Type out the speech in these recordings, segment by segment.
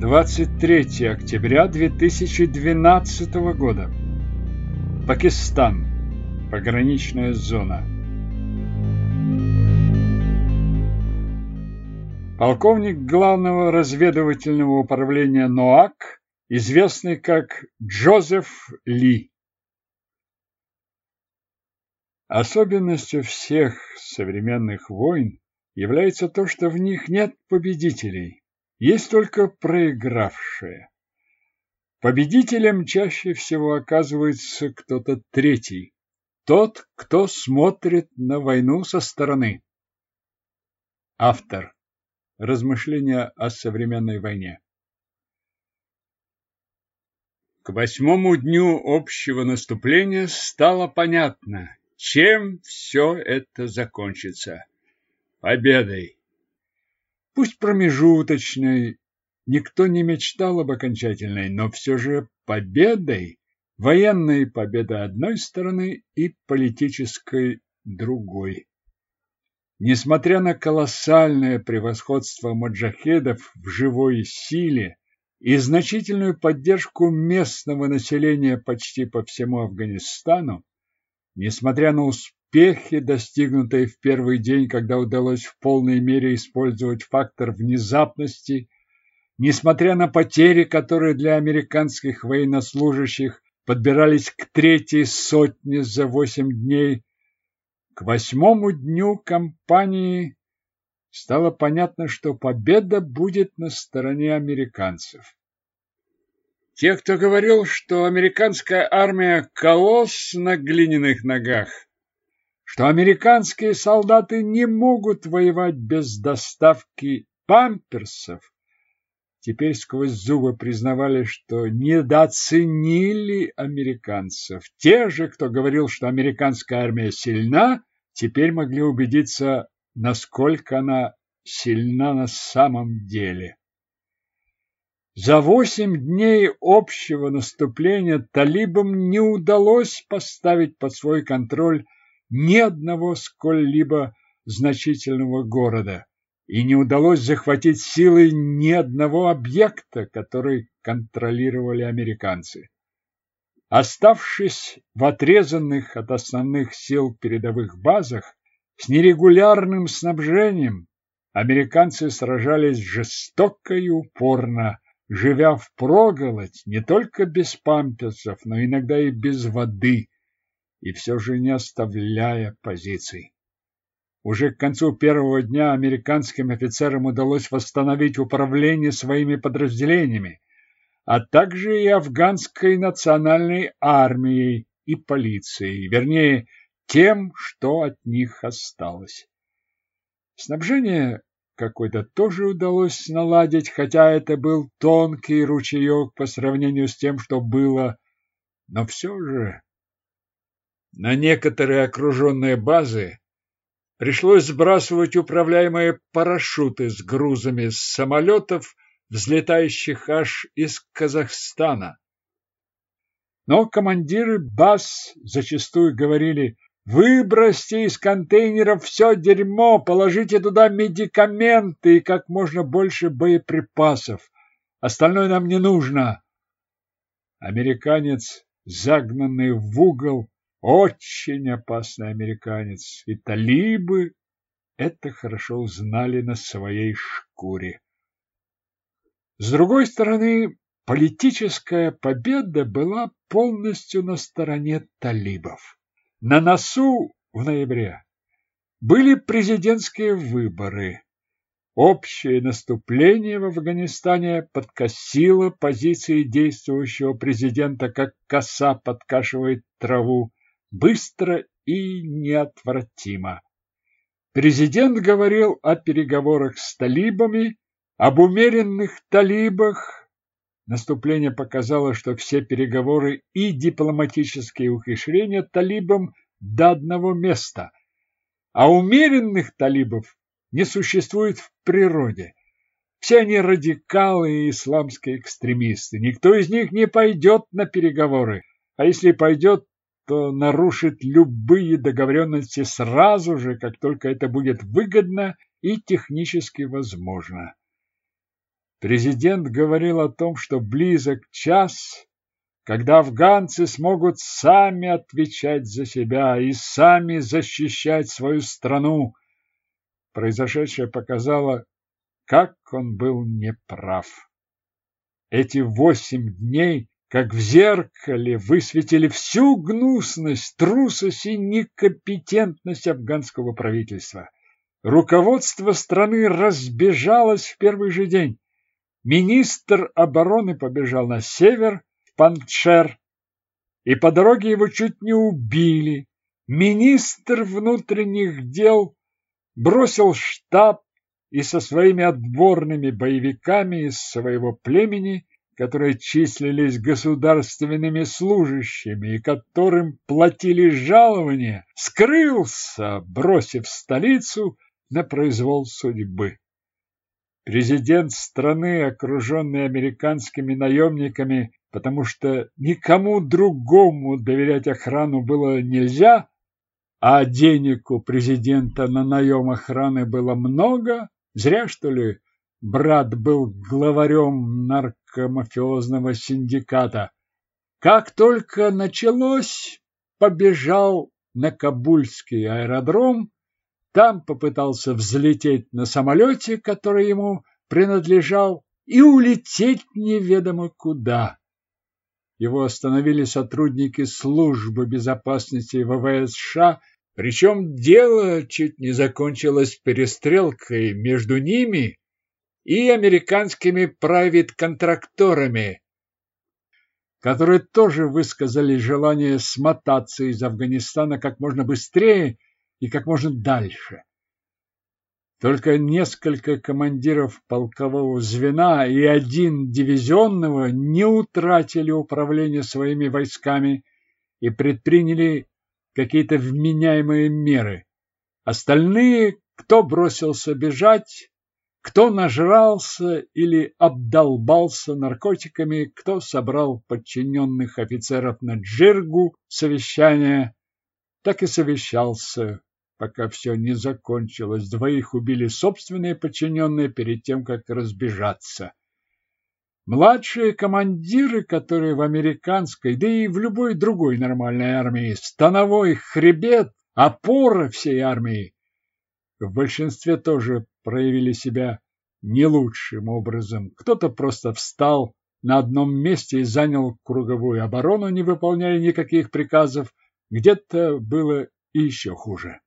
23 октября 2012 года. Пакистан. Пограничная зона. Полковник главного разведывательного управления НОАК, известный как Джозеф Ли. Особенностью всех современных войн является то, что в них нет победителей, есть только проигравшие. Победителем чаще всего оказывается кто-то третий, тот, кто смотрит на войну со стороны. Автор. Размышления о современной войне. К восьмому дню общего наступления стало понятно, чем все это закончится. Победой. Пусть промежуточной, никто не мечтал об окончательной, но все же победой, военной победой одной стороны и политической другой. Несмотря на колоссальное превосходство маджахедов в живой силе и значительную поддержку местного населения почти по всему Афганистану, несмотря на успех, успехи, достигнутые в первый день, когда удалось в полной мере использовать фактор внезапности, несмотря на потери, которые для американских военнослужащих подбирались к третьей сотне за восемь дней, к восьмому дню кампании стало понятно, что победа будет на стороне американцев. Те, кто говорил, что американская армия – колосс на глиняных ногах, что американские солдаты не могут воевать без доставки памперсов, теперь сквозь зубы признавали, что недооценили американцев. Те же, кто говорил, что американская армия сильна, теперь могли убедиться, насколько она сильна на самом деле. За восемь дней общего наступления талибам не удалось поставить под свой контроль ни одного сколь-либо значительного города, и не удалось захватить силой ни одного объекта, который контролировали американцы. Оставшись в отрезанных от основных сил передовых базах, с нерегулярным снабжением, американцы сражались жестоко и упорно, живя в проголодь не только без памперсов, но иногда и без воды, и все же не оставляя позиций. Уже к концу первого дня американским офицерам удалось восстановить управление своими подразделениями, а также и афганской национальной армией и полицией, вернее, тем, что от них осталось. Снабжение какой-то тоже удалось наладить, хотя это был тонкий ручеек по сравнению с тем, что было, но все же на некоторые окруженные базы пришлось сбрасывать управляемые парашюты с грузами с самолетов, взлетающих аж из Казахстана. Но командиры баз зачастую говорили «Выбросьте из контейнеров все дерьмо, положите туда медикаменты и как можно больше боеприпасов. Остальное нам не нужно». Американец, загнанный в угол, очень опасный американец, и талибы это хорошо узнали на своей шкуре. С другой стороны, политическая победа была полностью на стороне талибов. На носу в ноябре были президентские выборы. Общее наступление в Афганистане подкосило позиции действующего президента, как коса подкашивает траву быстро и неотвратимо. Президент говорил о переговорах с талибами, об умеренных талибах. Наступление показало, что все переговоры и дипломатические ухищрения талибам до одного места, а умеренных талибов не существует в природе. Все они радикалы и исламские экстремисты. Никто из них не пойдет на переговоры, а если пойдет, что нарушит любые договоренности сразу же, как только это будет выгодно и технически возможно. президент говорил о том, что близок час, когда афганцы смогут сами отвечать за себя и сами защищать свою страну. Произошедшее показало, как он был неправ. Эти восемь дней, как в зеркале, высветили всю гнусность, трусость и некомпетентность афганского правительства. Руководство страны разбежалось в первый же день. Министр обороны побежал на север, в Панчер, и по дороге его чуть не убили. Министр внутренних дел бросил штаб и со своими отборными боевиками из своего племени, которые числились государственными служащими и которым платили жалования, скрылся, бросив столицу на произвол судьбы. Президент страны, окруженный американскими наемниками, потому что никому другому доверять охрану было нельзя, а денег у президента на наем охраны было много, зря, что ли, брат был главарем наркомафиозного синдиката. Как только началось, побежал на Кабульский аэродром, там попытался взлететь на самолете, который ему принадлежал, и улететь неведомо куда. Его остановили сотрудники службы безопасности ВВС США, причем дело чуть не закончилось перестрелкой между ними и американскими правит-контракторами, которые тоже высказали желание смотаться из Афганистана как можно быстрее и как можно дальше. Только несколько командиров полкового звена и один дивизионного не утратили управление своими войсками и предприняли какие-то вменяемые меры. Остальные, кто бросился бежать, кто нажрался или обдолбался наркотиками, кто собрал подчиненных офицеров на джиргу совещания, так и совещался пока все не закончилось. Двоих убили собственные подчиненные перед тем, как разбежаться. Младшие командиры, которые в американской, да и в любой другой нормальной армии, становой хребет, опора всей армии, в большинстве тоже проявили себя не лучшим образом. Кто-то просто встал на одном месте и занял круговую оборону, не выполняя никаких приказов. Где-то было и еще хуже.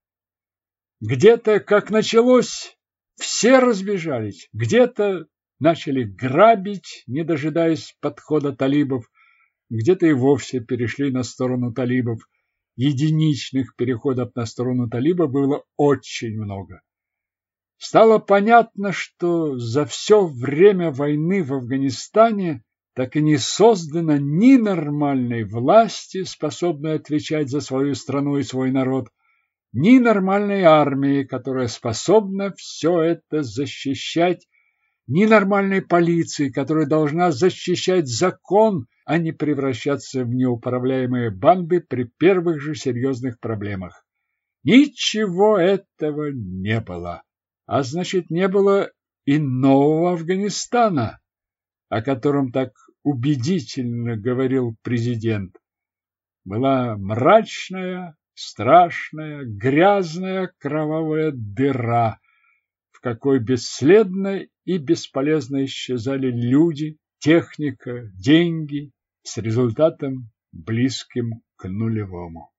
Где-то, как началось, все разбежались, где-то начали грабить, не дожидаясь подхода талибов, где-то и вовсе перешли на сторону талибов. Единичных переходов на сторону талиба было очень много. Стало понятно, что за все время войны в Афганистане так и не создано ни нормальной власти, способной отвечать за свою страну и свой народ, ни нормальной армии, которая способна все это защищать, ни нормальной полиции, которая должна защищать закон, а не превращаться в неуправляемые банды при первых же серьезных проблемах. Ничего этого не было. А значит, не было и нового Афганистана, о котором так убедительно говорил президент. Была мрачная, страшная, грязная кровавая дыра, в какой бесследно и бесполезно исчезали люди, техника, деньги с результатом близким к нулевому.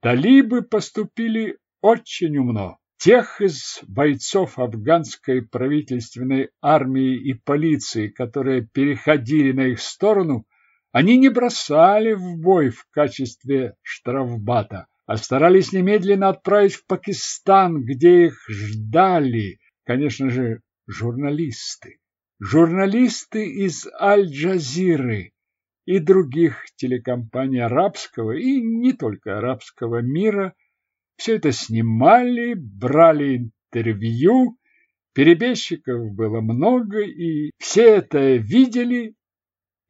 Талибы поступили очень умно. Тех из бойцов афганской правительственной армии и полиции, которые переходили на их сторону, они не бросали в бой в качестве штрафбата, а старались немедленно отправить в Пакистан, где их ждали, конечно же, журналисты. Журналисты из Аль-Джазиры и других телекомпаний арабского и не только арабского мира все это снимали, брали интервью, перебежчиков было много, и все это видели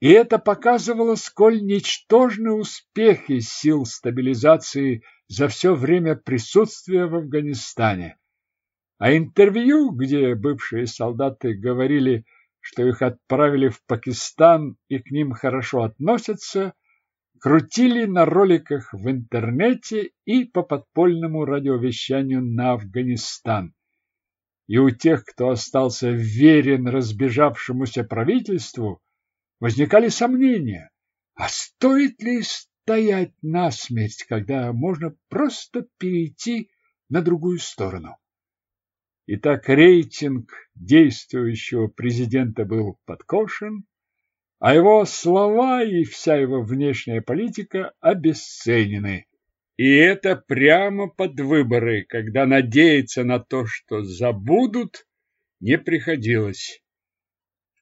и это показывало, сколь ничтожны успехи сил стабилизации за все время присутствия в Афганистане. А интервью, где бывшие солдаты говорили, что их отправили в Пакистан и к ним хорошо относятся, крутили на роликах в интернете и по подпольному радиовещанию на Афганистан. И у тех, кто остался верен разбежавшемуся правительству, возникали сомнения, а стоит ли стоять насмерть, когда можно просто перейти на другую сторону. Итак, рейтинг действующего президента был подкошен, а его слова и вся его внешняя политика обесценены. И это прямо под выборы, когда надеяться на то, что забудут, не приходилось.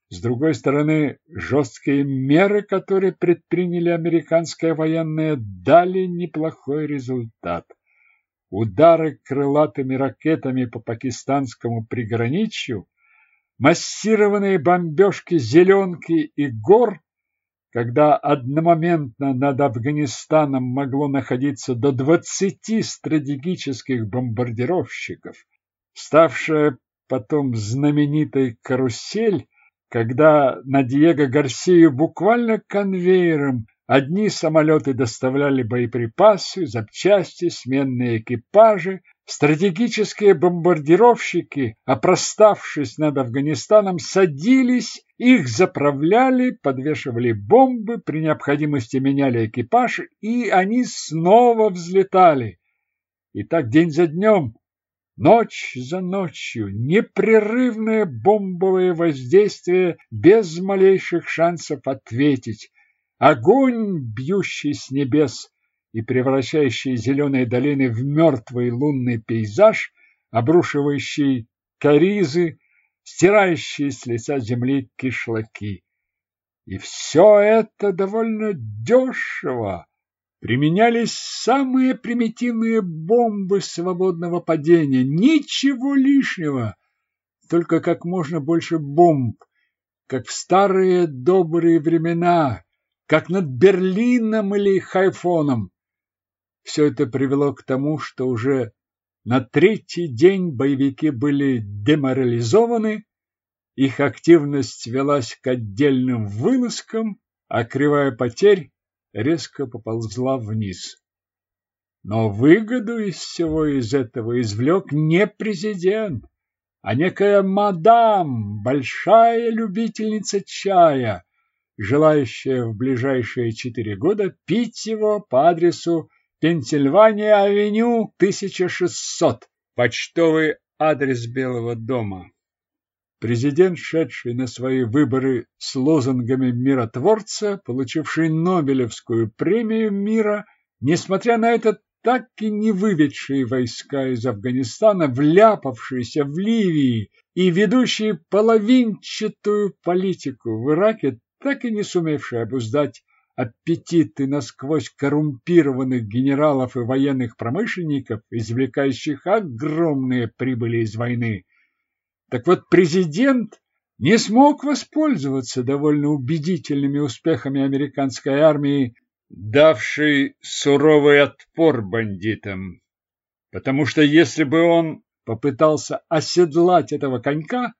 С другой стороны, жесткие меры, которые предприняли американские военные, дали неплохой результат. Удары крылатыми ракетами по пакистанскому приграничью, массированные бомбежки зеленки и гор, когда одномоментно над Афганистаном могло находиться до 20 стратегических бомбардировщиков, ставшая потом знаменитой карусель, когда на Диего Гарсию буквально конвейером одни самолеты доставляли боеприпасы, запчасти, сменные экипажи, стратегические бомбардировщики, опроставшись над Афганистаном, садились, их заправляли, подвешивали бомбы, при необходимости меняли экипаж, и они снова взлетали. И так день за днем, Ночь за ночью, непрерывное бомбовое воздействие без малейших шансов ответить. Огонь, бьющий с небес и превращающий зеленые долины в мертвый лунный пейзаж, обрушивающий коризы, стирающие с лица земли кишлаки. И все это довольно дешево применялись самые примитивные бомбы свободного падения. Ничего лишнего, только как можно больше бомб, как в старые добрые времена, как над Берлином или Хайфоном. Все это привело к тому, что уже на третий день боевики были деморализованы, их активность велась к отдельным вылазкам, а кривая потерь резко поползла вниз. Но выгоду из всего из этого извлек не президент, а некая мадам, большая любительница чая, желающая в ближайшие четыре года пить его по адресу Пенсильвания-авеню 1600, почтовый адрес Белого дома. Президент, шедший на свои выборы с лозунгами миротворца, получивший Нобелевскую премию мира, несмотря на это так и не выведшие войска из Афганистана, вляпавшиеся в Ливии и ведущие половинчатую политику в Ираке, так и не сумевшие обуздать аппетиты насквозь коррумпированных генералов и военных промышленников, извлекающих огромные прибыли из войны. Так вот, президент не смог воспользоваться довольно убедительными успехами американской армии, давшей суровый отпор бандитам. Потому что если бы он попытался оседлать этого конька,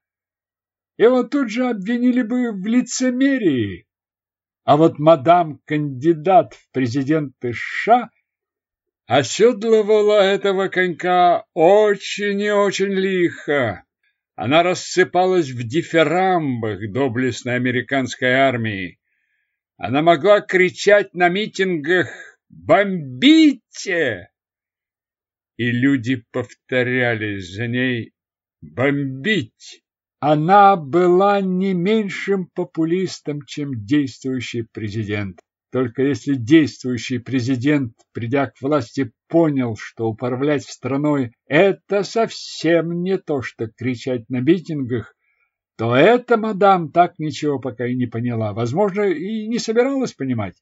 его тут же обвинили бы в лицемерии. А вот мадам-кандидат в президенты США оседлывала этого конька очень и очень лихо. Она рассыпалась в дифирамбах доблестной американской армии. Она могла кричать на митингах «Бомбите!» И люди повторяли за ней «Бомбить!». Она была не меньшим популистом, чем действующий президент. Только если действующий президент, придя к власти, понял, что управлять страной – это совсем не то, что кричать на митингах, то эта мадам так ничего пока и не поняла, возможно, и не собиралась понимать.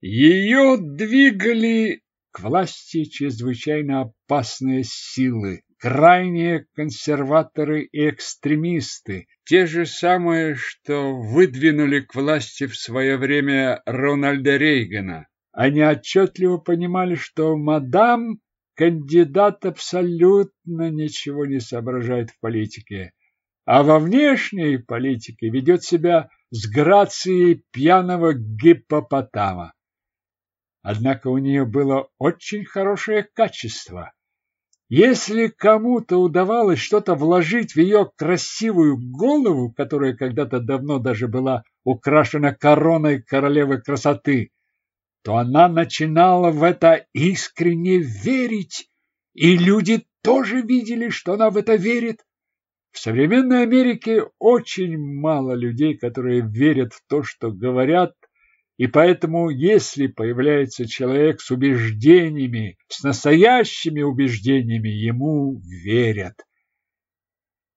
Ее двигали к власти чрезвычайно опасные силы, крайние консерваторы и экстремисты, те же самые, что выдвинули к власти в свое время Рональда Рейгана. Они отчетливо понимали, что мадам кандидат абсолютно ничего не соображает в политике, а во внешней политике ведет себя с грацией пьяного гиппопотама. Однако у нее было очень хорошее качество. Если кому-то удавалось что-то вложить в ее красивую голову, которая когда-то давно даже была украшена короной королевы красоты, то она начинала в это искренне верить, и люди тоже видели, что она в это верит. В современной Америке очень мало людей, которые верят в то, что говорят, и поэтому, если появляется человек с убеждениями, с настоящими убеждениями, ему верят.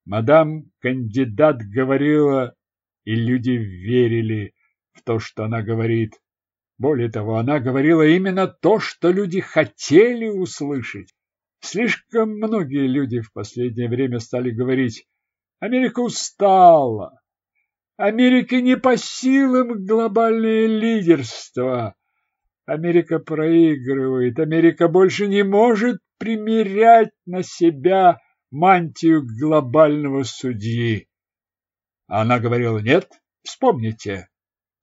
Мадам кандидат говорила, и люди верили в то, что она говорит. Более того, она говорила именно то, что люди хотели услышать. Слишком многие люди в последнее время стали говорить «Америка устала, Америке не по силам глобальное лидерство. Америка проигрывает. Америка больше не может примерять на себя мантию глобального судьи. Она говорила, нет, вспомните.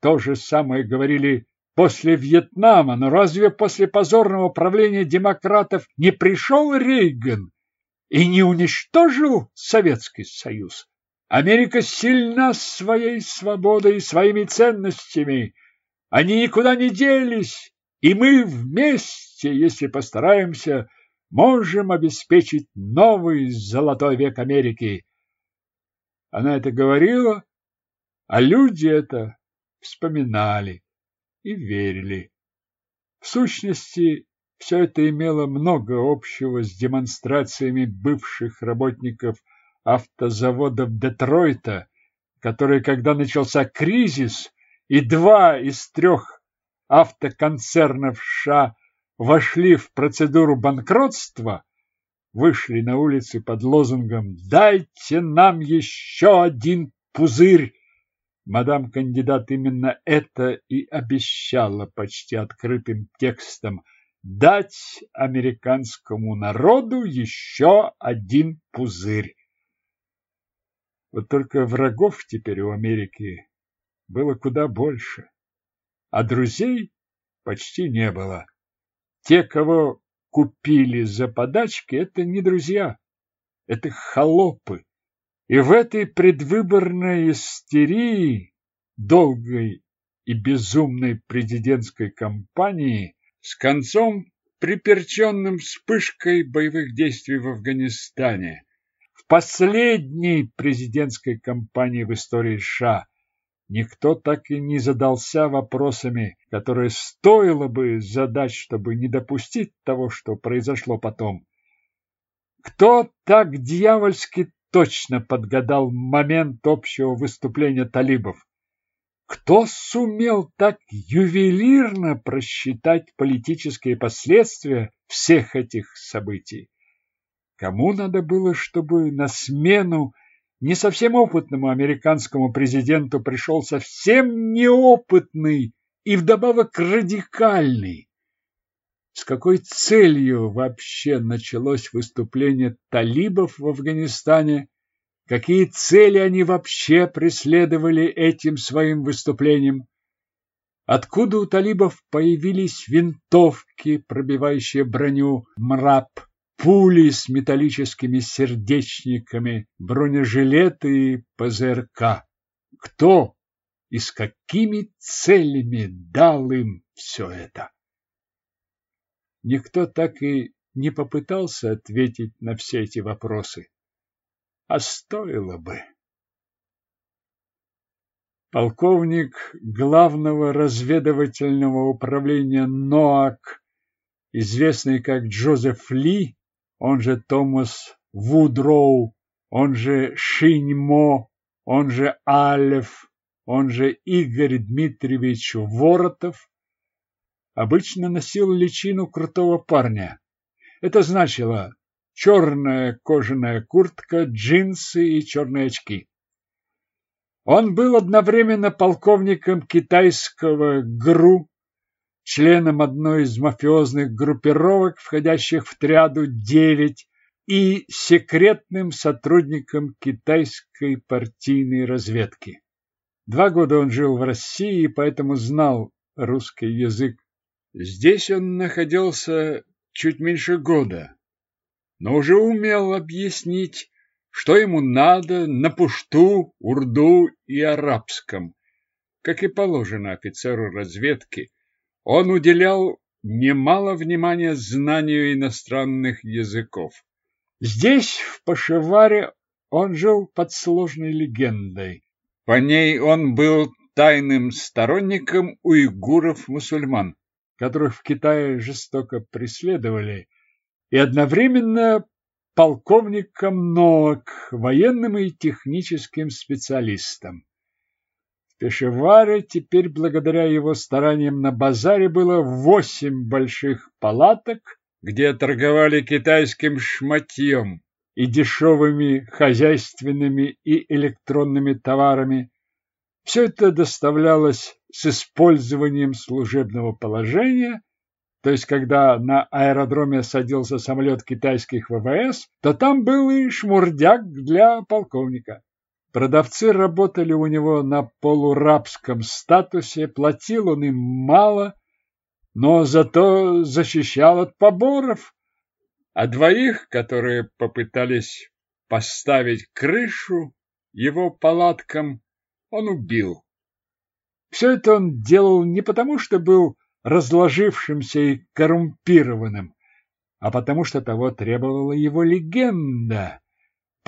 То же самое говорили после Вьетнама, но разве после позорного правления демократов не пришел Рейган и не уничтожил Советский Союз? Америка сильна своей свободой и своими ценностями. Они никуда не делись, и мы вместе, если постараемся, можем обеспечить новый золотой век Америки. Она это говорила, а люди это вспоминали и верили. В сущности, все это имело много общего с демонстрациями бывших работников автозаводов Детройта, который, когда начался кризис, и два из трех автоконцернов США вошли в процедуру банкротства, вышли на улицы под лозунгом «Дайте нам еще один пузырь!» Мадам кандидат именно это и обещала почти открытым текстом дать американскому народу еще один пузырь. Вот только врагов теперь у Америки было куда больше, а друзей почти не было. Те, кого купили за подачки, это не друзья, это холопы. И в этой предвыборной истерии, долгой и безумной президентской кампании с концом, приперченным вспышкой боевых действий в Афганистане, последней президентской кампании в истории США никто так и не задался вопросами, которые стоило бы задать, чтобы не допустить того, что произошло потом. Кто так дьявольски точно подгадал момент общего выступления талибов? Кто сумел так ювелирно просчитать политические последствия всех этих событий? Кому надо было, чтобы на смену не совсем опытному американскому президенту пришел совсем неопытный и вдобавок радикальный? С какой целью вообще началось выступление талибов в Афганистане? Какие цели они вообще преследовали этим своим выступлением? Откуда у талибов появились винтовки, пробивающие броню МРАП? Пули с металлическими сердечниками, бронежилеты и ПЗРК. Кто и с какими целями дал им все это? Никто так и не попытался ответить на все эти вопросы. А стоило бы. Полковник главного разведывательного управления НОАК, известный как Джозеф Ли, он же Томас Вудроу, он же Шиньмо, он же Алев, он же Игорь Дмитриевич Воротов, обычно носил личину крутого парня. Это значило черная кожаная куртка, джинсы и черные очки. Он был одновременно полковником китайского ГРУ, членом одной из мафиозных группировок, входящих в триаду 9, и секретным сотрудником китайской партийной разведки. Два года он жил в России, поэтому знал русский язык. Здесь он находился чуть меньше года, но уже умел объяснить, что ему надо на пушту, урду и арабском. Как и положено офицеру разведки, он уделял немало внимания знанию иностранных языков. Здесь, в Пашеваре, он жил под сложной легендой. По ней он был тайным сторонником уйгуров-мусульман, которых в Китае жестоко преследовали, и одновременно полковником НОАК, военным и техническим специалистом. Пешеваре теперь, благодаря его стараниям на базаре, было восемь больших палаток, где торговали китайским шматьем и дешевыми хозяйственными и электронными товарами. Все это доставлялось с использованием служебного положения, то есть когда на аэродроме садился самолет китайских ВВС, то там был и шмурдяк для полковника. Продавцы работали у него на полурабском статусе, платил он им мало, но зато защищал от поборов. А двоих, которые попытались поставить крышу его палаткам, он убил. Все это он делал не потому, что был разложившимся и коррумпированным, а потому что того требовала его легенда.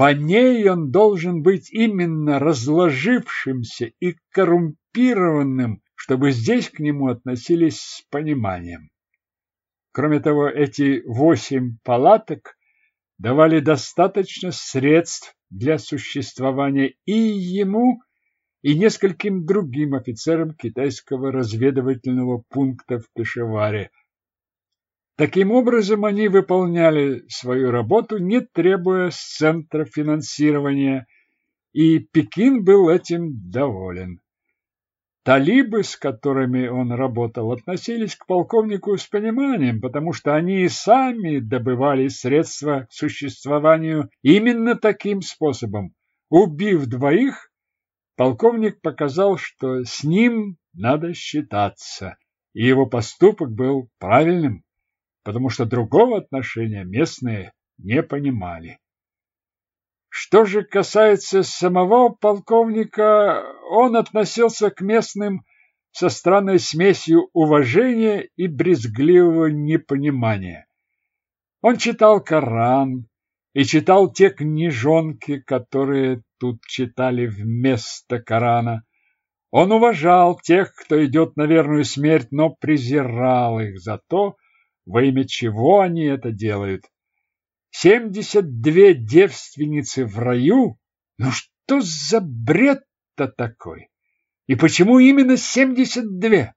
По ней он должен быть именно разложившимся и коррумпированным, чтобы здесь к нему относились с пониманием. Кроме того, эти восемь палаток давали достаточно средств для существования и ему, и нескольким другим офицерам китайского разведывательного пункта в Пешеваре. Таким образом, они выполняли свою работу, не требуя с центра финансирования, и Пекин был этим доволен. Талибы, с которыми он работал, относились к полковнику с пониманием, потому что они и сами добывали средства к существованию именно таким способом. Убив двоих, полковник показал, что с ним надо считаться, и его поступок был правильным, потому что другого отношения местные не понимали. Что же касается самого полковника, он относился к местным со странной смесью уважения и брезгливого непонимания. Он читал Коран и читал те книжонки, которые тут читали вместо Корана. Он уважал тех, кто идет на верную смерть, но презирал их за то, во имя чего они это делают. Семьдесят две девственницы в раю? Ну что за бред-то такой? И почему именно семьдесят две?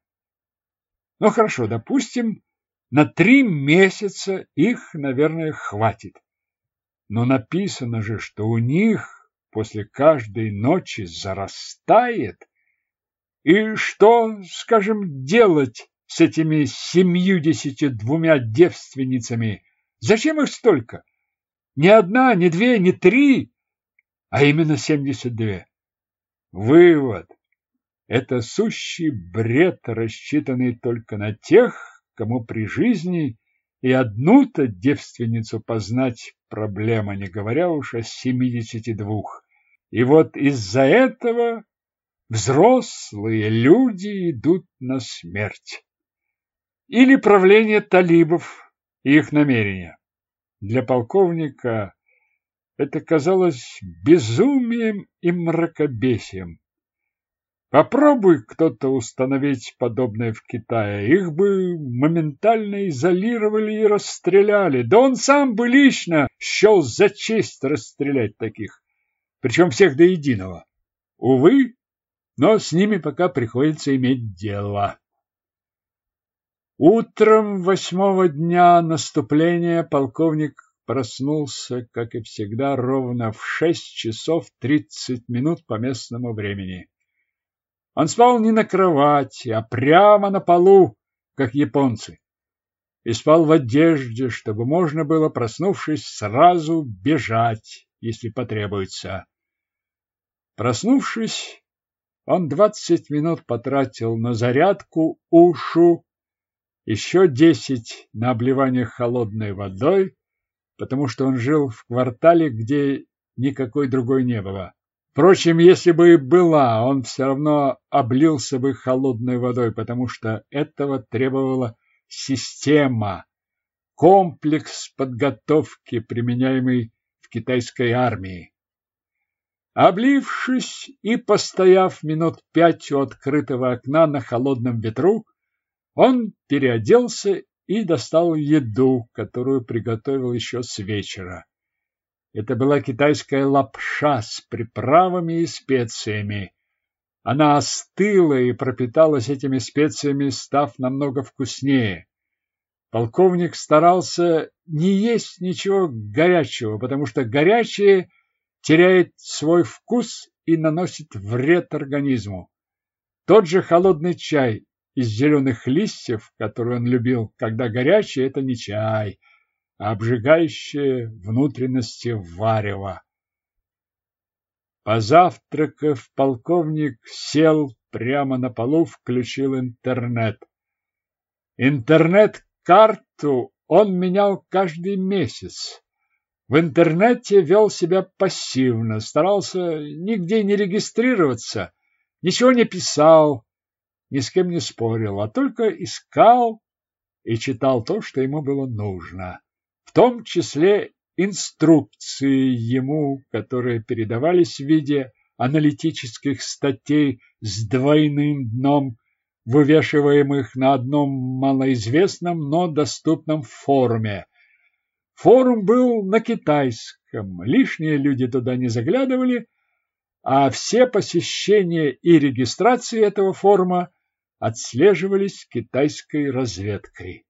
Ну хорошо, допустим, на три месяца их, наверное, хватит. Но написано же, что у них после каждой ночи зарастает. И что, скажем, делать с этими семьюдесятью двумя девственницами? Зачем их столько? Не одна, не две, не три, а именно семьдесят две. Вывод. Это сущий бред, рассчитанный только на тех, кому при жизни и одну-то девственницу познать проблема, не говоря уж о семидесяти двух. И вот из-за этого взрослые люди идут на смерть. Или правление талибов, их намерения. Для полковника это казалось безумием и мракобесием. Попробуй кто-то установить подобное в Китае, их бы моментально изолировали и расстреляли. Да он сам бы лично счел за честь расстрелять таких, причем всех до единого. Увы, но с ними пока приходится иметь дело. Утром восьмого дня наступления полковник проснулся, как и всегда, ровно в шесть часов тридцать минут по местному времени. Он спал не на кровати, а прямо на полу, как японцы, и спал в одежде, чтобы можно было, проснувшись, сразу бежать, если потребуется. Проснувшись, он двадцать минут потратил на зарядку ушу, еще десять на обливание холодной водой, потому что он жил в квартале, где никакой другой не было. Впрочем, если бы и была, он все равно облился бы холодной водой, потому что этого требовала система, комплекс подготовки, применяемый в китайской армии. Облившись и постояв минут пять у открытого окна на холодном ветру, он переоделся и достал еду, которую приготовил еще с вечера. Это была китайская лапша с приправами и специями. Она остыла и пропиталась этими специями, став намного вкуснее. Полковник старался не есть ничего горячего, потому что горячее – теряет свой вкус и наносит вред организму. Тот же холодный чай из зеленых листьев, который он любил, когда горячий, это не чай, а обжигающие внутренности варева. Позавтракав, полковник сел прямо на полу, включил интернет. Интернет-карту он менял каждый месяц. В интернете вел себя пассивно, старался нигде не регистрироваться, ничего не писал, ни с кем не спорил, а только искал и читал то, что ему было нужно, в том числе инструкции ему, которые передавались в виде аналитических статей с двойным дном, вывешиваемых на одном малоизвестном, но доступном форуме. Форум был на китайском, лишние люди туда не заглядывали, а все посещения и регистрации этого форума отслеживались китайской разведкой.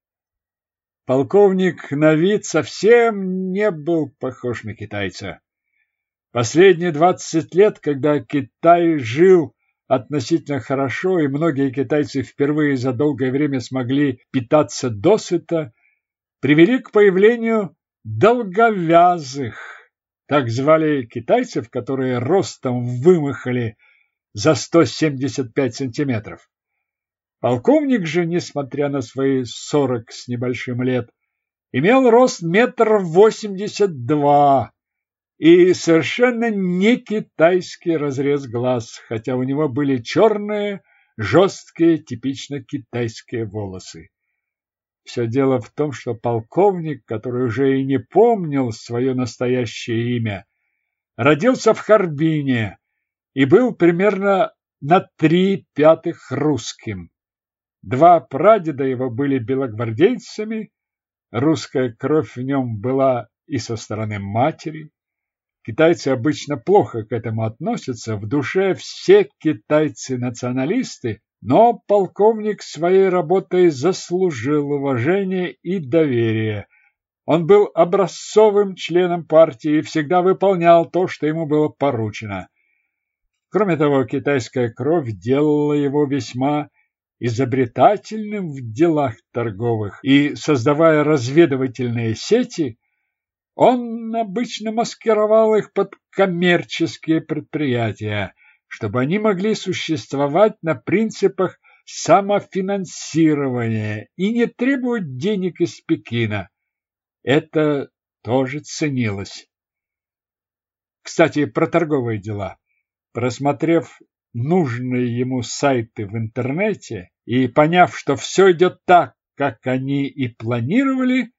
Полковник на вид совсем не был похож на китайца. Последние двадцать лет, когда Китай жил относительно хорошо, и многие китайцы впервые за долгое время смогли питаться досыта, привели к появлению долговязых, так звали китайцев, которые ростом вымахали за 175 сантиметров. Полковник же, несмотря на свои сорок с небольшим лет, имел рост метр восемьдесят два и совершенно не китайский разрез глаз, хотя у него были черные, жесткие, типично китайские волосы. Все дело в том, что полковник, который уже и не помнил свое настоящее имя, родился в Харбине и был примерно на три пятых русским. Два прадеда его были белогвардейцами, русская кровь в нем была и со стороны матери. Китайцы обычно плохо к этому относятся, в душе все китайцы-националисты, но полковник своей работой заслужил уважение и доверие. Он был образцовым членом партии и всегда выполнял то, что ему было поручено. Кроме того, китайская кровь делала его весьма изобретательным в делах торговых, и, создавая разведывательные сети, он обычно маскировал их под коммерческие предприятия, чтобы они могли существовать на принципах самофинансирования и не требовать денег из Пекина. Это тоже ценилось. Кстати, про торговые дела. Просмотрев нужные ему сайты в интернете и поняв, что все идет так, как они и планировали,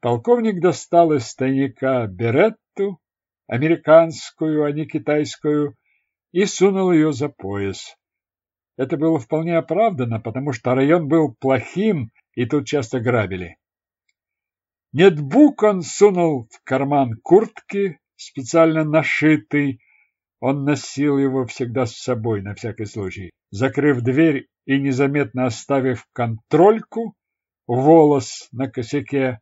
полковник достал из тайника беретту, американскую, а не китайскую, и сунул ее за пояс. Это было вполне оправдано, потому что район был плохим, и тут часто грабили. Нетбук он сунул в карман куртки, специально нашитый. Он носил его всегда с собой, на всякий случай. Закрыв дверь и незаметно оставив контрольку, волос на косяке,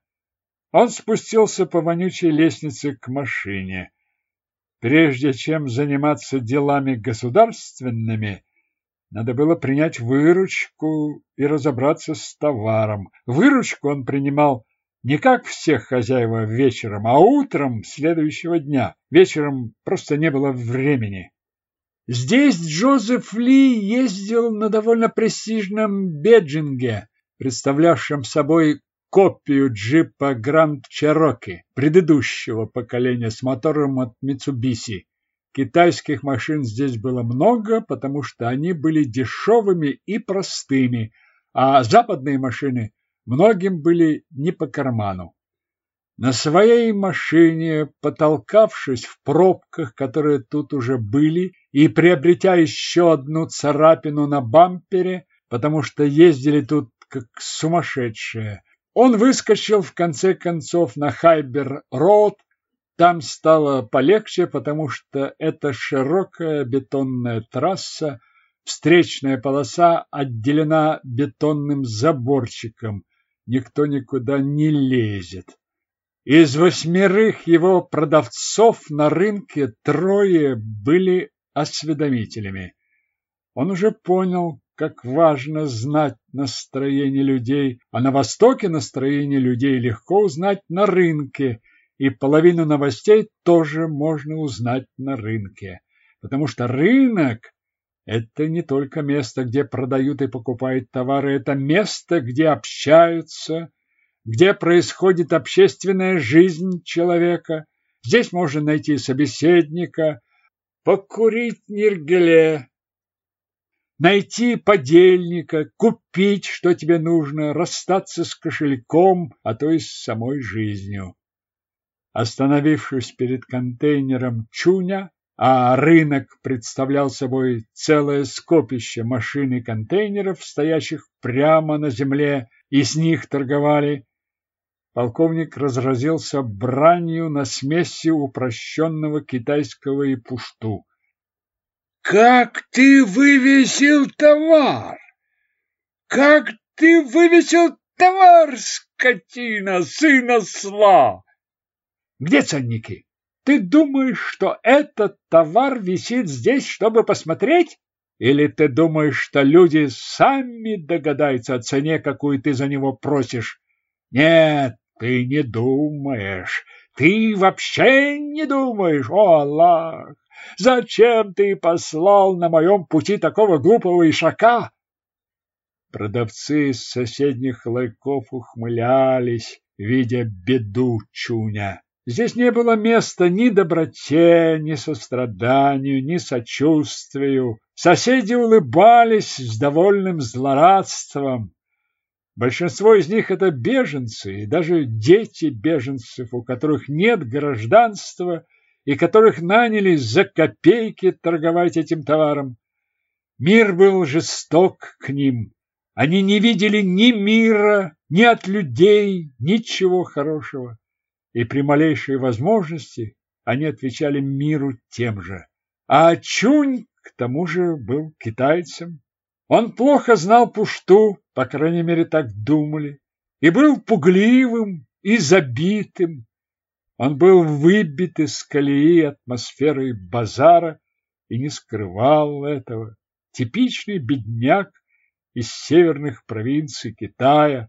он спустился по вонючей лестнице к машине. Прежде чем заниматься делами государственными, Надо было принять выручку и разобраться с товаром. Выручку он принимал не как всех хозяева вечером, а утром следующего дня. Вечером просто не было времени. Здесь Джозеф Ли ездил на довольно престижном беджинге, представлявшем собой копию джипа Grand Cherokee предыдущего поколения с мотором от Mitsubishi. Китайских машин здесь было много, потому что они были дешевыми и простыми, а западные машины многим были не по карману. На своей машине, потолкавшись в пробках, которые тут уже были, и приобретя еще одну царапину на бампере, потому что ездили тут как сумасшедшие, он выскочил в конце концов на Хайбер-Роуд. Там стало полегче, потому что это широкая бетонная трасса, встречная полоса отделена бетонным заборчиком. Никто никуда не лезет. Из восьмерых его продавцов на рынке трое были осведомителями. Он уже понял, как важно знать настроение людей, а на Востоке настроение людей легко узнать на рынке, и половину новостей тоже можно узнать на рынке, потому что рынок – это не только место, где продают и покупают товары, это место, где общаются, где происходит общественная жизнь человека. Здесь можно найти собеседника, покурить ниргеле, найти подельника, купить, что тебе нужно, расстаться с кошельком, а то и с самой жизнью. Остановившись перед контейнером Чуня, а рынок представлял собой целое скопище машин и контейнеров, стоящих прямо на земле, и с них торговали, полковник разразился бранью на смеси упрощенного китайского и пушту. Как ты вывесил товар? Как ты вывесил товар, скотина, сына сла? Где ценники? Ты думаешь, что этот товар висит здесь, чтобы посмотреть? Или ты думаешь, что люди сами догадаются о цене, какую ты за него просишь? Нет, ты не думаешь. Ты вообще не думаешь, о Аллах! Зачем ты послал на моем пути такого глупого ишака? Продавцы из соседних лайков ухмылялись, видя беду Чуня. Здесь не было места ни доброте, ни состраданию, ни сочувствию. Соседи улыбались с довольным злорадством. Большинство из них это беженцы, и даже дети беженцев, у которых нет гражданства и которых наняли за копейки торговать этим товаром. Мир был жесток к ним. Они не видели ни мира, ни от людей, ничего хорошего. И при малейшей возможности они отвечали миру тем же. А Чунь, к тому же, был китайцем. Он плохо знал пушту, по крайней мере, так думали, и был пугливым и забитым, он был выбит из колеи атмосферой базара и не скрывал этого. Типичный бедняк из северных провинций Китая,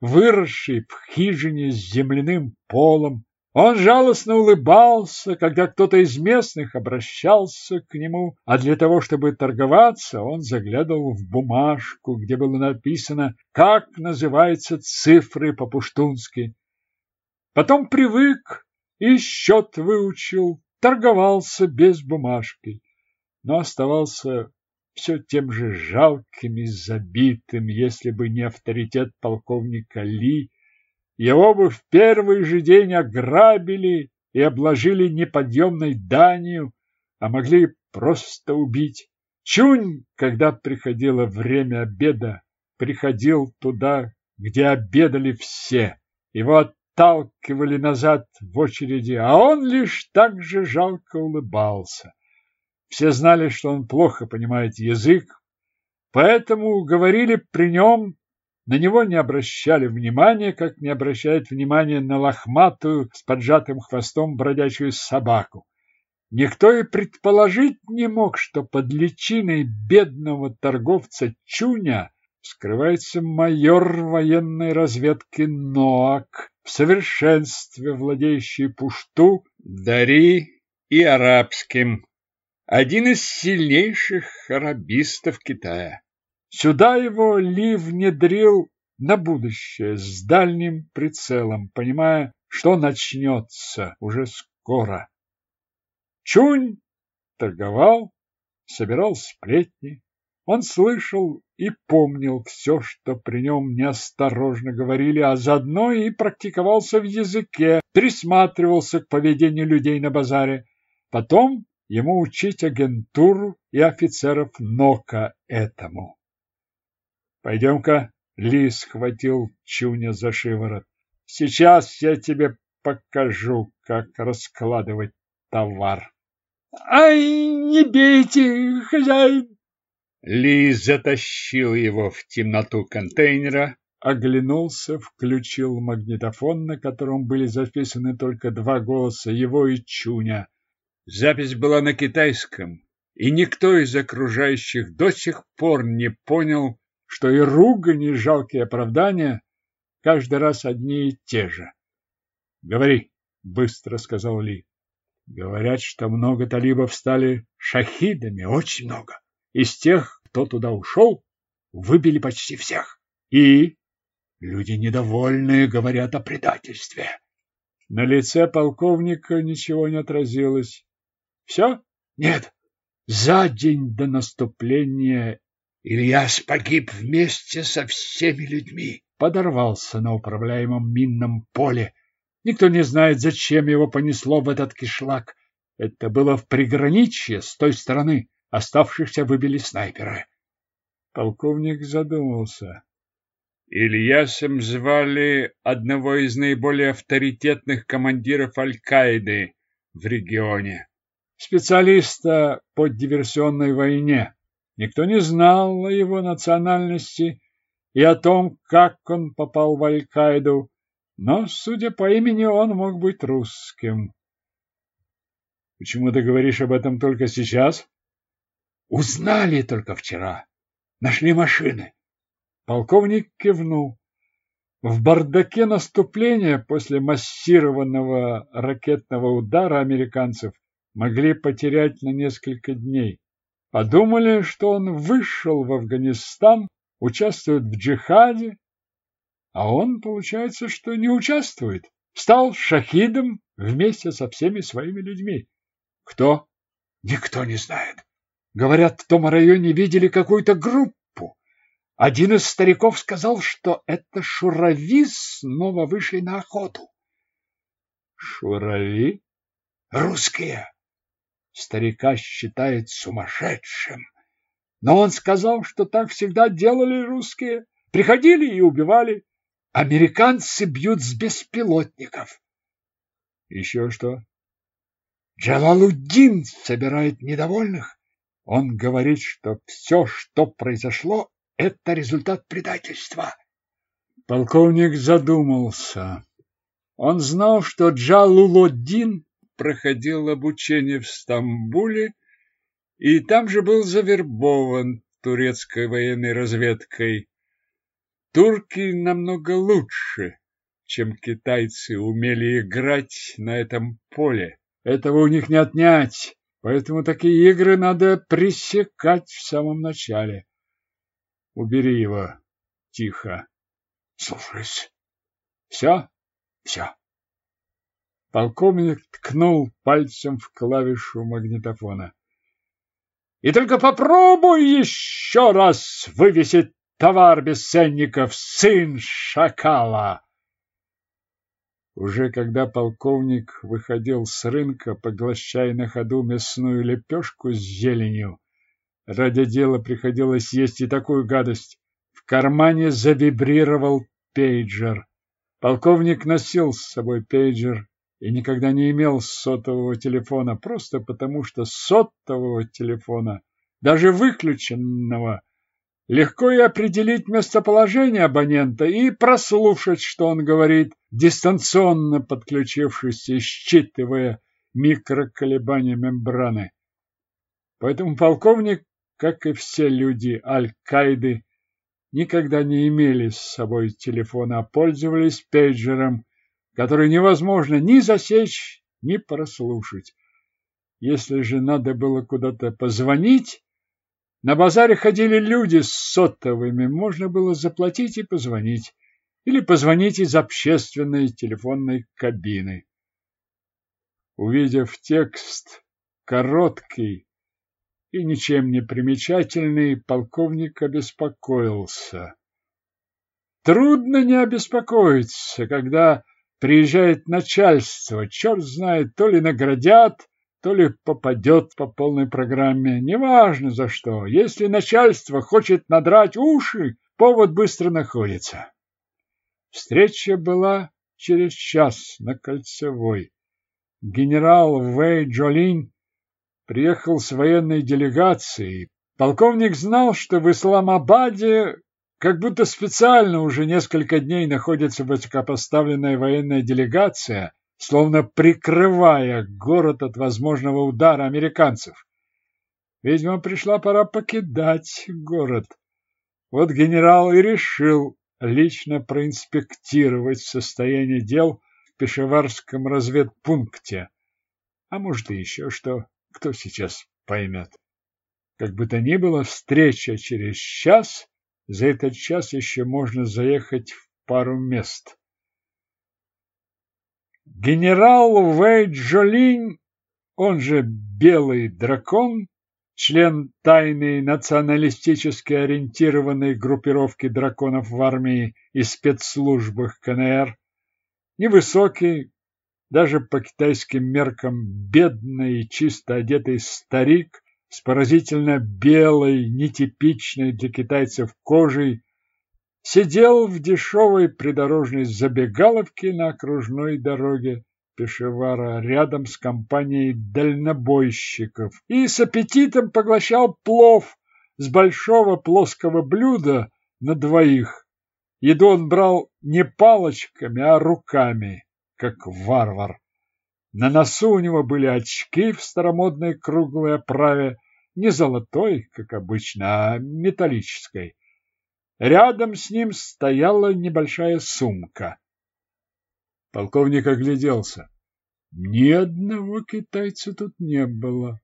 выросший в хижине с земляным полом. Он жалостно улыбался, когда кто-то из местных обращался к нему, а для того, чтобы торговаться, он заглядывал в бумажку, где было написано, как называются цифры по-пуштунски. Потом привык и счет выучил, торговался без бумажки, но оставался все тем же жалким и забитым, если бы не авторитет полковника Ли. Его бы в первый же день ограбили и обложили неподъемной данью, а могли просто убить. Чунь, когда приходило время обеда, приходил туда, где обедали все. Его отталкивали назад в очереди, а он лишь так же жалко улыбался. Все знали, что он плохо понимает язык, поэтому говорили при нем, на него не обращали внимания, как не обращают внимания на лохматую с поджатым хвостом бродячую собаку. Никто и предположить не мог, что под личиной бедного торговца Чуня скрывается майор военной разведки Ноак, в совершенстве владеющий пушту, дари и арабским. Один из сильнейших арабистов Китая. Сюда его Ли внедрил на будущее с дальним прицелом, понимая, что начнется уже скоро. Чунь торговал, собирал сплетни. Он слышал и помнил все, что при нем неосторожно говорили, а заодно и практиковался в языке, присматривался к поведению людей на базаре. Потом ему учить агентуру и офицеров НОКа этому. Пойдем-ка, Ли схватил Чуня за шиворот. Сейчас я тебе покажу, как раскладывать товар. Ай, не бейте, хозяин! Ли затащил его в темноту контейнера, оглянулся, включил магнитофон, на котором были записаны только два голоса, его и Чуня. Запись была на китайском, и никто из окружающих до сих пор не понял, что и ругань, и жалкие оправдания каждый раз одни и те же. — Говори, — быстро сказал Ли. Говорят, что много талибов стали шахидами, очень много. Из тех, кто туда ушел, выбили почти всех. И люди недовольные говорят о предательстве. На лице полковника ничего не отразилось. Все? Нет. За день до наступления Ильяс погиб вместе со всеми людьми. Подорвался на управляемом минном поле Никто не знает, зачем его понесло в этот кишлак. Это было в приграничье с той стороны. Оставшихся выбили снайперы. Полковник задумался. Ильясом звали одного из наиболее авторитетных командиров Аль-Каиды в регионе. Специалиста по диверсионной войне. Никто не знал о его национальности и о том, как он попал в Аль-Каиду, но, судя по имени, он мог быть русским. Почему ты говоришь об этом только сейчас? Узнали только вчера. Нашли машины. Полковник кивнул. В бардаке наступления после массированного ракетного удара американцев могли потерять на несколько дней. Подумали, что он вышел в Афганистан, участвует в джихаде, а он, получается, что не участвует. Стал шахидом вместе со всеми своими людьми. Кто? Никто не знает. Говорят, в том районе видели какую-то группу. Один из стариков сказал, что это шурави снова вышли на охоту. Шурави? Русские. Старика считает сумасшедшим. Но он сказал, что так всегда делали русские. Приходили и убивали. Американцы бьют с беспилотников. Еще что? Джалалуддин собирает недовольных. Он говорит, что все, что произошло, это результат предательства. Полковник задумался. Он знал, что Джалулоддин проходил обучение в Стамбуле и там же был завербован турецкой военной разведкой. Турки намного лучше, чем китайцы умели играть на этом поле. Этого у них не отнять, поэтому такие игры надо пресекать в самом начале. Убери его. Тихо. Слушаюсь. Все? Все. Полковник ткнул пальцем в клавишу магнитофона. И только попробуй еще раз вывесить Товар бесценников, сын шакала. Уже когда полковник выходил с рынка, поглощая на ходу мясную лепешку с зеленью, ради дела приходилось есть и такую гадость. В кармане завибрировал пейджер. Полковник носил с собой пейджер и никогда не имел сотового телефона, просто потому что сотового телефона, даже выключенного, Легко и определить местоположение абонента и прослушать, что он говорит, дистанционно подключившись и считывая микроколебания мембраны. Поэтому полковник, как и все люди Аль-Каиды, никогда не имели с собой телефона, а пользовались пейджером, который невозможно ни засечь, ни прослушать. Если же надо было куда-то позвонить, на базаре ходили люди с сотовыми, можно было заплатить и позвонить, или позвонить из общественной телефонной кабины. Увидев текст, короткий и ничем не примечательный, полковник обеспокоился. Трудно не обеспокоиться, когда приезжает начальство, черт знает, то ли наградят, то ли попадет по полной программе, неважно за что. Если начальство хочет надрать уши, повод быстро находится. Встреча была через час на Кольцевой. Генерал Вэй Джолинь приехал с военной делегацией. Полковник знал, что в Исламабаде как будто специально уже несколько дней находится высокопоставленная военная делегация, словно прикрывая город от возможного удара американцев. Видимо, пришла пора покидать город. Вот генерал и решил лично проинспектировать состояние дел в Пешеварском разведпункте. А может и еще что, кто сейчас поймет. Как бы то ни было, встреча через час, за этот час еще можно заехать в пару мест. Генерал Вэй Джолинь, он же Белый Дракон, член тайной националистически ориентированной группировки драконов в армии и спецслужбах КНР, невысокий, даже по китайским меркам бедный и чисто одетый старик с поразительно белой, нетипичной для китайцев кожей, сидел в дешевой придорожной забегаловке на окружной дороге Пешевара рядом с компанией дальнобойщиков и с аппетитом поглощал плов с большого плоского блюда на двоих. Еду он брал не палочками, а руками, как варвар. На носу у него были очки в старомодной круглой оправе, не золотой, как обычно, а металлической. Рядом с ним стояла небольшая сумка. Полковник огляделся. Ни одного китайца тут не было.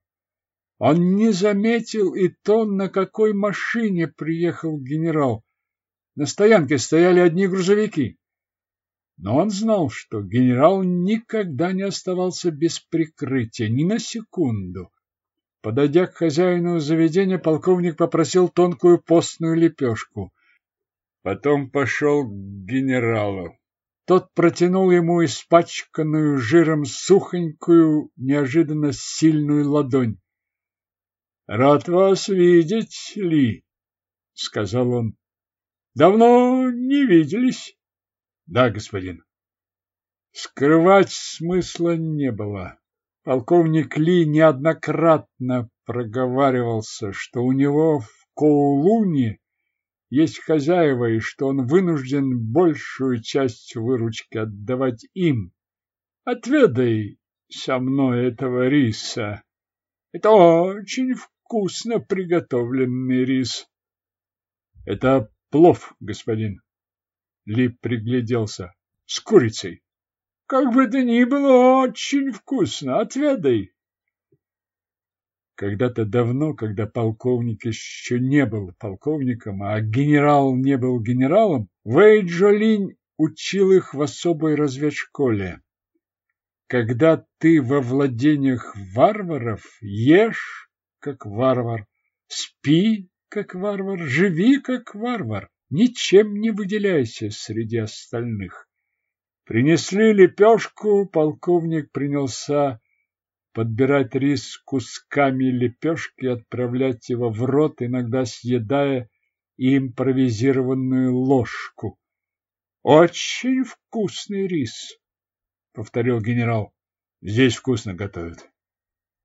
Он не заметил и то, на какой машине приехал генерал. На стоянке стояли одни грузовики. Но он знал, что генерал никогда не оставался без прикрытия, ни на секунду. Подойдя к хозяину заведения, полковник попросил тонкую постную лепешку. Потом пошел к генералу. Тот протянул ему испачканную жиром сухонькую, неожиданно сильную ладонь. — Рад вас видеть, Ли, — сказал он. — Давно не виделись? — Да, господин. Скрывать смысла не было. Полковник Ли неоднократно проговаривался, что у него в Коулуне есть хозяева и что он вынужден большую часть выручки отдавать им. Отведай со мной этого риса. Это очень вкусно приготовленный рис. Это плов, господин. Ли пригляделся. С курицей. Как бы то ни было, очень вкусно. Отведай. Когда-то давно, когда полковник еще не был полковником, а генерал не был генералом, Вэй Джолинь учил их в особой разведшколе. Когда ты во владениях варваров, ешь, как варвар, спи, как варвар, живи, как варвар, ничем не выделяйся среди остальных. Принесли лепешку, полковник принялся подбирать рис кусками лепешки, отправлять его в рот, иногда съедая импровизированную ложку. «Очень вкусный рис», — повторил генерал. «Здесь вкусно готовят».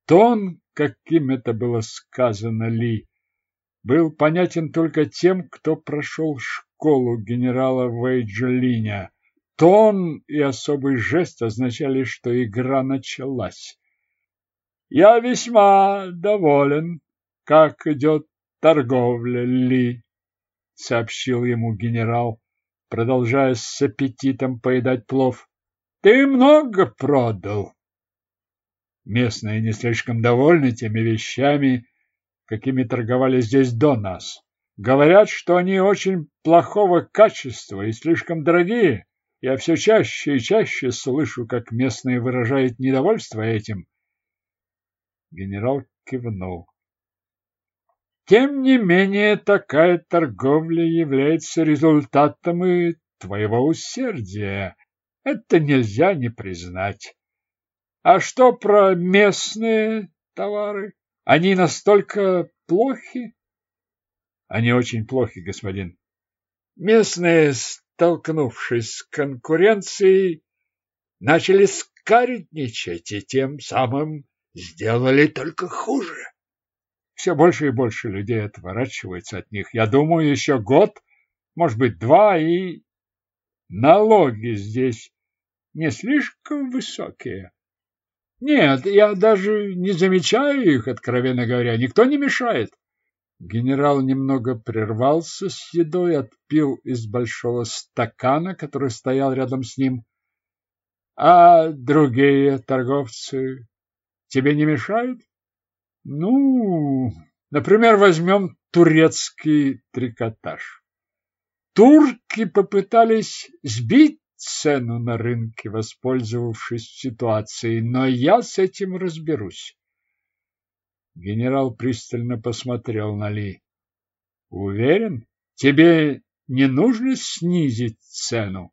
Тон, каким это было сказано Ли, был понятен только тем, кто прошел школу генерала Вейджелиня. Тон и особый жест означали, что игра началась. Я весьма доволен, как идет торговля Ли, сообщил ему генерал, продолжая с аппетитом поедать плов. Ты много продал. Местные не слишком довольны теми вещами, какими торговали здесь до нас. Говорят, что они очень плохого качества и слишком дорогие. Я все чаще и чаще слышу, как местные выражают недовольство этим. Генерал кивнул. Тем не менее, такая торговля является результатом и твоего усердия. Это нельзя не признать. А что про местные товары? Они настолько плохи? Они очень плохи, господин. Местные, столкнувшись с конкуренцией, начали скаридничать и тем самым сделали только хуже. Все больше и больше людей отворачиваются от них. Я думаю, еще год, может быть, два, и налоги здесь не слишком высокие. Нет, я даже не замечаю их, откровенно говоря. Никто не мешает. Генерал немного прервался с едой, отпил из большого стакана, который стоял рядом с ним. А другие торговцы тебе не мешают? Ну, например, возьмем турецкий трикотаж. Турки попытались сбить цену на рынке, воспользовавшись ситуацией, но я с этим разберусь. Генерал пристально посмотрел на Ли. Уверен, тебе не нужно снизить цену?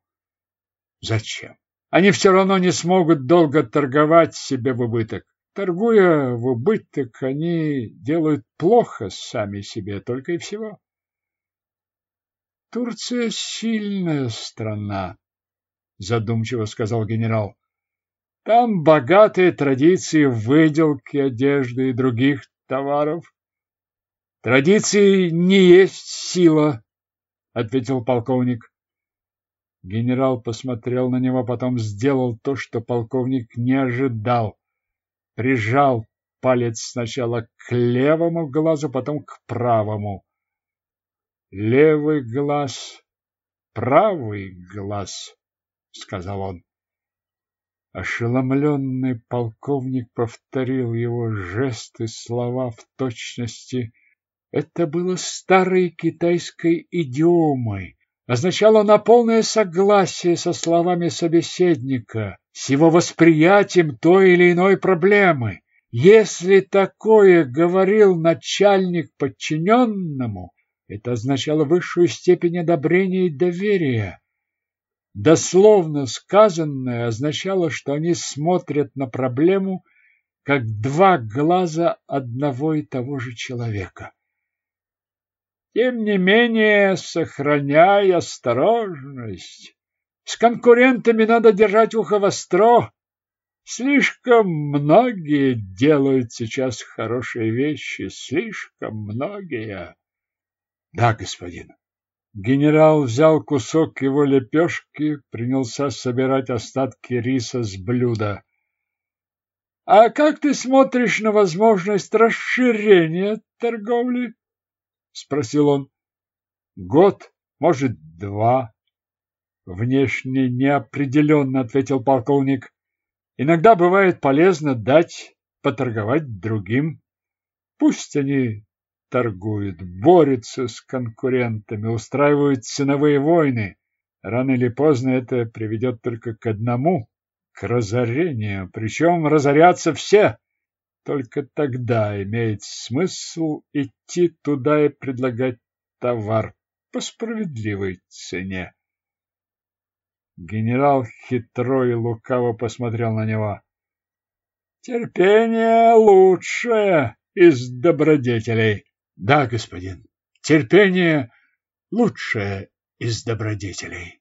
Зачем? Они все равно не смогут долго торговать себе в убыток. Торгуя в убыток, они делают плохо сами себе, только и всего. Турция сильная страна, задумчиво сказал генерал. Там богатые традиции выделки одежды и других товаров. Традиции не есть сила, ответил полковник. Генерал посмотрел на него, потом сделал то, что полковник не ожидал прижал палец сначала к левому глазу, потом к правому. Левый глаз, правый глаз, сказал он. Ошеломленный полковник повторил его жесты, слова в точности. Это было старой китайской идиомой, означало на полное согласие со словами собеседника с его восприятием той или иной проблемы. Если такое говорил начальник подчиненному, это означало высшую степень одобрения и доверия. Дословно сказанное означало, что они смотрят на проблему как два глаза одного и того же человека. Тем не менее, сохраняя осторожность, с конкурентами надо держать ухо востро. Слишком многие делают сейчас хорошие вещи, слишком многие. Да, господин. Генерал взял кусок его лепешки, принялся собирать остатки риса с блюда. А как ты смотришь на возможность расширения торговли? спросил он. Год, может, два, Внешне неопределенно, ответил полковник. Иногда бывает полезно дать поторговать другим. Пусть они торгуют, борются с конкурентами, устраивают ценовые войны. Рано или поздно это приведет только к одному – к разорению. Причем разорятся все. Только тогда имеет смысл идти туда и предлагать товар по справедливой цене. Генерал хитро и лукаво посмотрел на него. Терпение лучшее из добродетелей. Да, господин, терпение лучшее из добродетелей.